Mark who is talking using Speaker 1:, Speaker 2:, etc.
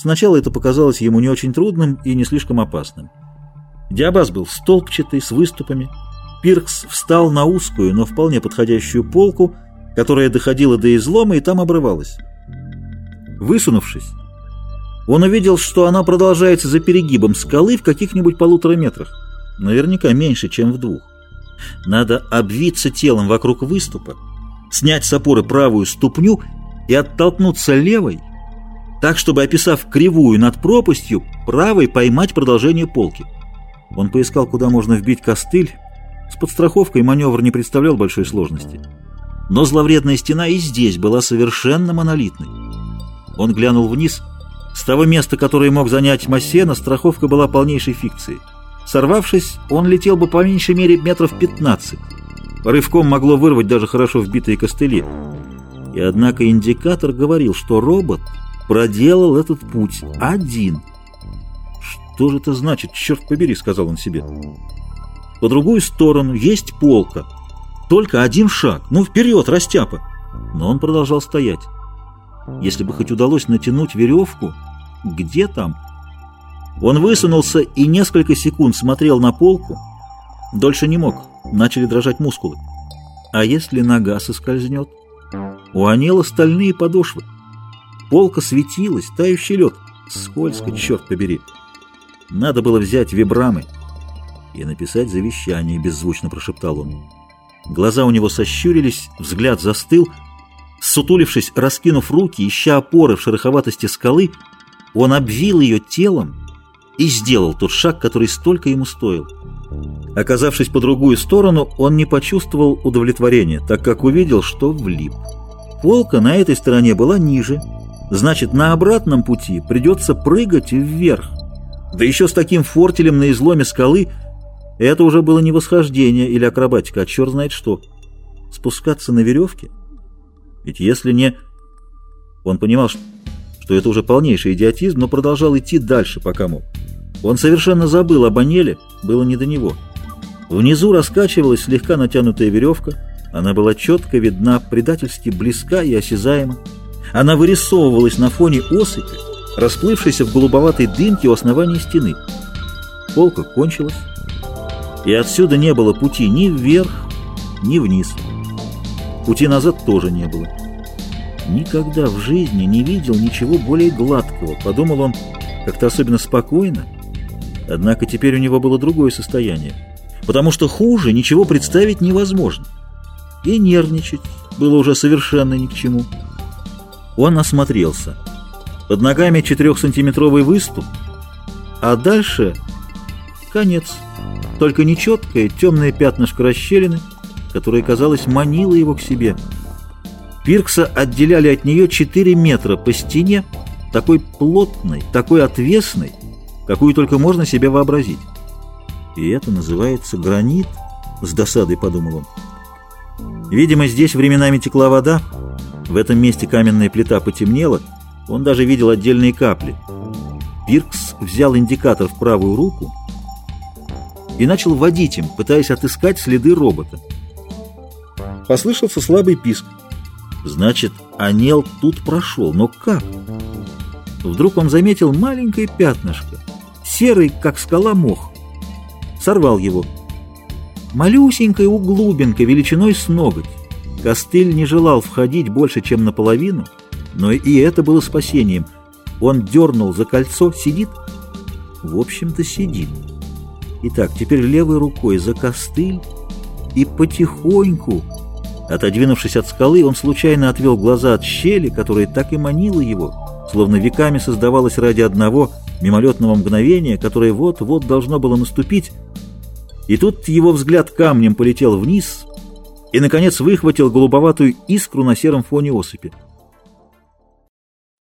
Speaker 1: Сначала это показалось ему не очень трудным и не слишком опасным. Диабаз был столбчатый, с выступами. Пиркс встал на узкую, но вполне подходящую полку, которая доходила до излома и там обрывалась. Высунувшись, он увидел, что она продолжается за перегибом скалы в каких-нибудь полутора метрах, наверняка меньше, чем в двух. Надо обвиться телом вокруг выступа, снять с опоры правую ступню и оттолкнуться левой, так, чтобы, описав кривую над пропастью, правой поймать продолжение полки. Он поискал, куда можно вбить костыль. С подстраховкой маневр не представлял большой сложности. Но зловредная стена и здесь была совершенно монолитной. Он глянул вниз. С того места, которое мог занять Массена, страховка была полнейшей фикцией. Сорвавшись, он летел бы по меньшей мере метров 15. Рывком могло вырвать даже хорошо вбитые костыли. И однако индикатор говорил, что робот проделал этот путь один. «Что же это значит, черт побери», — сказал он себе. «По другую сторону есть полка. Только один шаг. Ну, вперед, растяпа!» Но он продолжал стоять. Если бы хоть удалось натянуть веревку, где там? Он высунулся и несколько секунд смотрел на полку. Дольше не мог, начали дрожать мускулы. А если нога соскользнет? У Анела стальные подошвы. Полка светилась, тающий лед. Скользко, черт побери. Надо было взять вибрамы и написать завещание, беззвучно прошептал он. Глаза у него сощурились, взгляд застыл. Сутулившись, раскинув руки, ища опоры в шероховатости скалы, он обвил ее телом и сделал тот шаг, который столько ему стоил. Оказавшись по другую сторону, он не почувствовал удовлетворения, так как увидел, что влип. Полка на этой стороне была ниже, Значит, на обратном пути придется прыгать вверх. Да еще с таким фортелем на изломе скалы это уже было не восхождение или акробатика, а черт знает что. Спускаться на веревке? Ведь если не... Он понимал, что это уже полнейший идиотизм, но продолжал идти дальше, пока мог. Он совершенно забыл об Анеле, было не до него. Внизу раскачивалась слегка натянутая веревка, она была четко видна, предательски близка и осязаема. Она вырисовывалась на фоне осыпи, расплывшейся в голубоватой дымке у основания стены. Полка кончилась, и отсюда не было пути ни вверх, ни вниз. Пути назад тоже не было. Никогда в жизни не видел ничего более гладкого, подумал он как-то особенно спокойно. Однако теперь у него было другое состояние, потому что хуже ничего представить невозможно. И нервничать было уже совершенно ни к чему. Он осмотрелся. Под ногами четырехсантиметровый выступ, а дальше конец. Только нечеткое темное пятнышко расщелины, которое, казалось, манило его к себе. Пиркса отделяли от нее 4 метра по стене, такой плотной, такой отвесной, какую только можно себе вообразить. И это называется гранит, с досадой подумал он. Видимо, здесь временами текла вода, в этом месте каменная плита потемнела, он даже видел отдельные капли. Пиркс взял индикатор в правую руку и начал водить им, пытаясь отыскать следы робота. Послышался слабый писк. Значит, Анел тут прошел, но как? Вдруг он заметил маленькое пятнышко, серый, как скала мох. Сорвал его. Малюсенькая углубинка величиной с ноготь. Костыль не желал входить больше, чем наполовину, но и это было спасением. Он дернул за кольцо, сидит? В общем-то, сидит. Итак, теперь левой рукой за костыль и потихоньку, отодвинувшись от скалы, он случайно отвел глаза от щели, которая так и манила его, словно веками создавалась ради одного мимолетного мгновения, которое вот-вот должно было наступить, и тут его взгляд камнем полетел вниз — и, наконец, выхватил голубоватую искру на сером фоне осыпи.